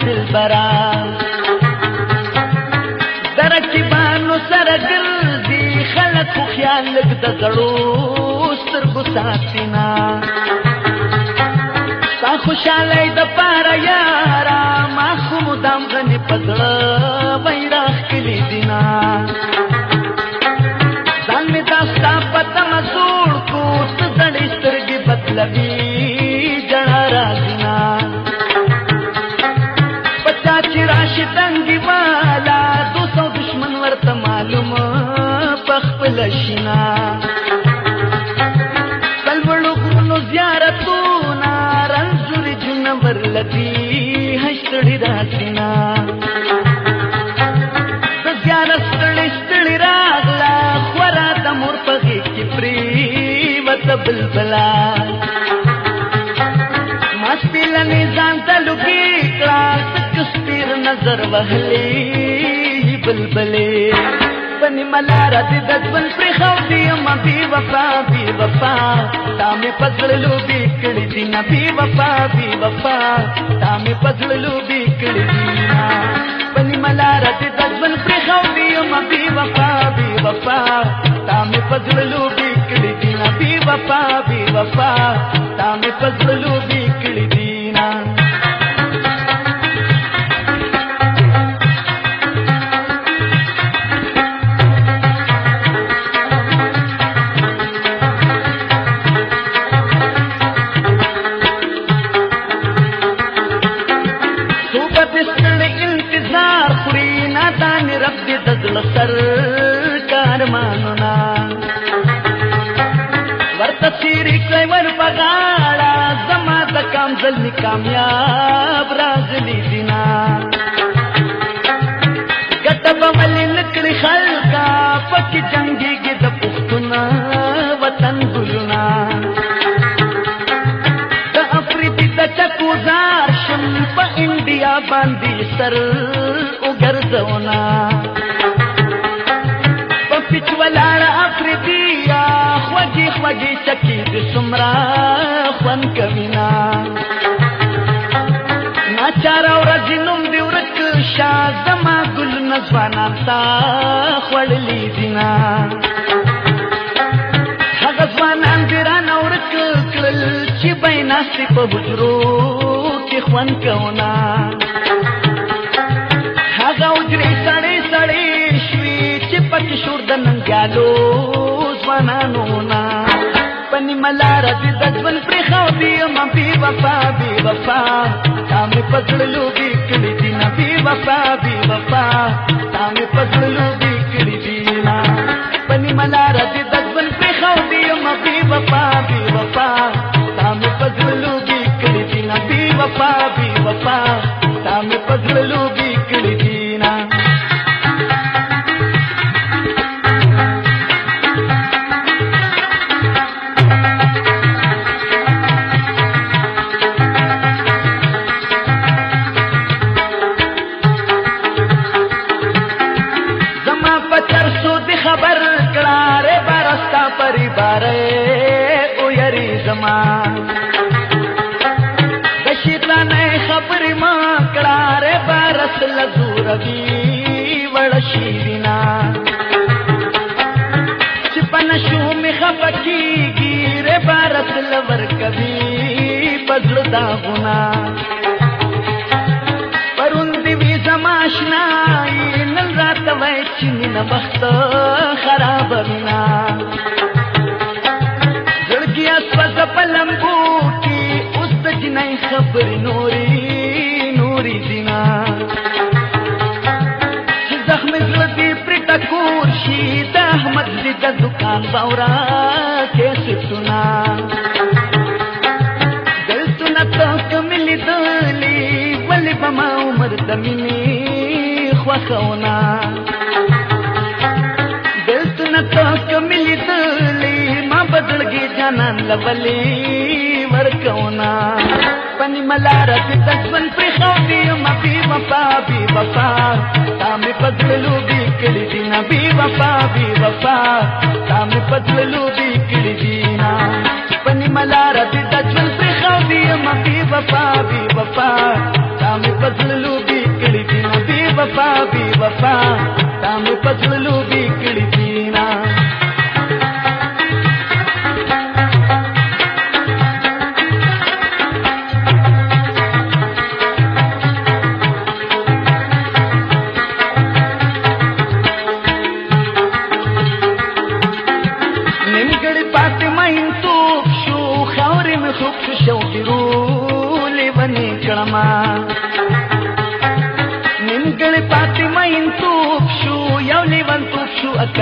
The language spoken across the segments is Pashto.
ته دلبرا درکبانو سره ګرځي خلک خیال لګ د زړو سترګو ساتینا تا خوشاله د پاره یا ستړي راکینا د زیاره ستړي ستړي راغلا خورا د مور په غېږ کې پری وته بلبلا ماسپیلنې ځان ته لوکي کړه تک سپیر نظر وهلې بلبلې نیمه لاره دې د ژوند پرې خاندي یم بې وفا بې وفا تا مې په زړه لوبې کړې دي نه بې وفا بې وفا تا مې په زړه لوبې کړې دي په نیمه لاره دې د ژوند پرې خاندي یم بې وفا بې وفا تا مې په زړه لوبې کړې دي نه بې وفا بې وفا تا مې په زړه لوبې سر کارمانونا ورته چیرې کړی ور پغاړه زما د کام ځلې کامیاب راغلی دینا ګټه په ملي نکړي خلکا پکې جنگيږي د پښتونه وطن ګلونا د افریقي د چکوزار شم په انډیا باندې سر وګرځونا خوږی خوږی چکی د سمرا خوان کمینا ناچار او رزینم دی ورک شازما ګل نزوانان تا خړلې دینا هغه ځوانان دی را نورک کړل چې بیناستی په بجرو کې خوان کونا هغه وجري سړې سړې شوي چې پکې شور د ننګالو ځوانانو نه نیمه لار دې د ژوند پر خو بي ما بي وفا بي وفا تا مې پزړلو دې کړې دي نه بي وفا بي وفا تا مې پزړلو دې کړې دي نه پني ملار دې د ژوند پر خو بي ما بي وفا وړ شیرینا چې پنشو می خپکیږي ر بارت لور کبي بدل دا غنا پروند وی زماشنا نن رات وای چې نه بخت ಪೌರಾಕ್ಕೆ ಸುತ್ತುನ ಗಲ್ತುನ ತೋಕ ಮಿಲಿದಲ್ಲಿ ಬಲ್ಲಿ ಬಮ ಉಮರ್ದ ಮಿನಿ ಹೊಸವನ ಗಲ್ತುನ ತೋಕ ಮಿಲಿದಲ್ಲಿ ಮಾ ಬದಲ್ಗೆ ಜನನ್ ಲಬಲಿ ورکونا پنی ملارا تی تجمن پری خوابی ما بی وفا بی وفا تامی بدلو کړی دی نبی وفا بی وفا تا مې بدللو دی کړی دی نا پنی ملار دې د ژوند پر خاوی ما بی وفا بی وفا تا مې بدللو دی کړی دی نبی وفا بی وفا تا مې بدللو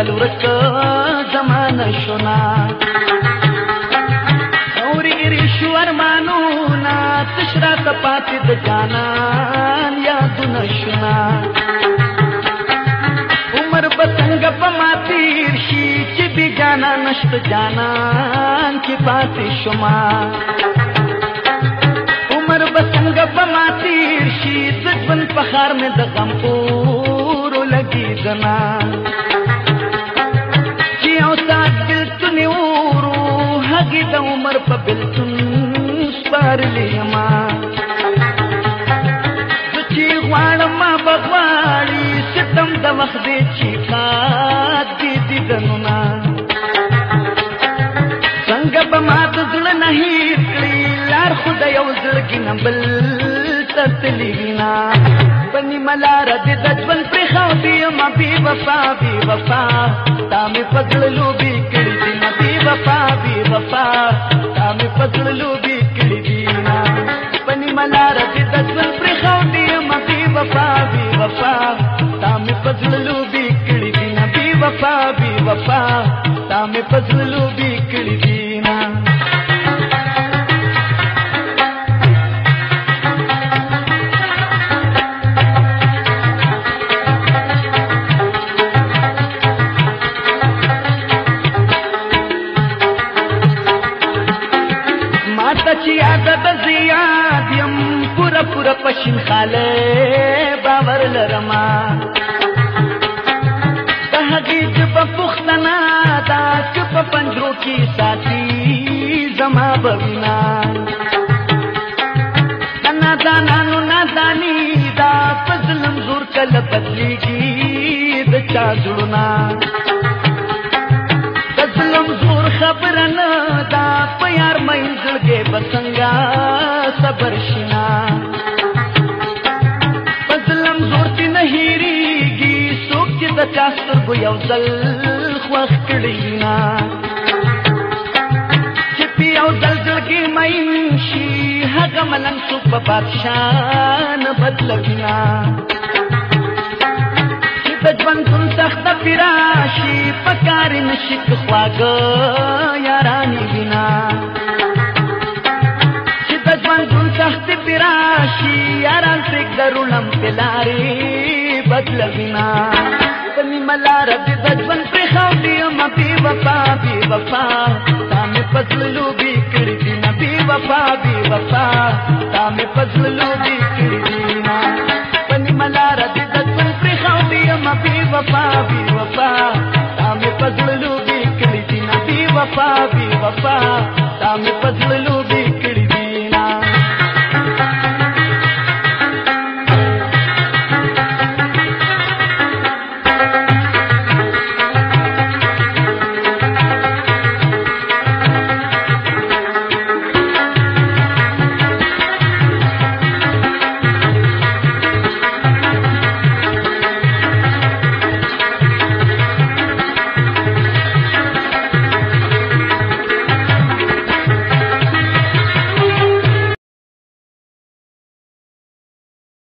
عقل ورک زمانه شونا اوري ګری شو ارمانونه تشرات پاتې د جانان یادونه شونا عمر بسنګ په ماتیر شي چې بي جانا نشت جانان کې پاتې شوما عمر بسنګ په ماتیر شي ځبن په خار مې د غم پور لګي زمان په بلتون سپارلې ما چې غواړم ما بغواړي ستم د وخت دی چې خاط دې دیدنو نا څنګه په ما ته زړه نه هېر کړي لار خو د یو زړه کې نه بل تتلې نه بني ملار دې د ژوند پر خاو دې ما بي وفا بي وفا تا مې پګړلو بي کړې دې ما بي وفا بي وفا में फसलू बिकड़ी दीना पनी मलार थी दसवन प्रिखाउंडी वफा बी वफा ताम फसलू बिकड़ी बी वफा बी वफा چې ادب زیاد يم پورا پورا پښین خاله باور لرما د حقیقت په پښتنا دا چې په پنجرو کې ساتي زما بوینا دنا دنا نو نادانی دا پزلم زور کله بدلیږي د چا جوړنا پزلم زور خبر نه پیار مې زړګې بسنګا صبر شینا پسلم زورتي نه هېریږي څوک چې د چا سترګو یو ځل خوښ کړي نه چې پی یو ځل زړګې مې شي هغه ملنګ څوک په بادشاه نه بدلوي نه چې د ژوند سخته پیرا راشي پکار نشي خواګه یاران بنا چې د ژوند ګل تخت پراشي یاران پر درولم پلاري بدل بنا پني ملار دې د ژوند پر خاوډي ما بي وفا بي وفا تا مې پسلو بي کړې دي نه بي وفا بي وفا تا مې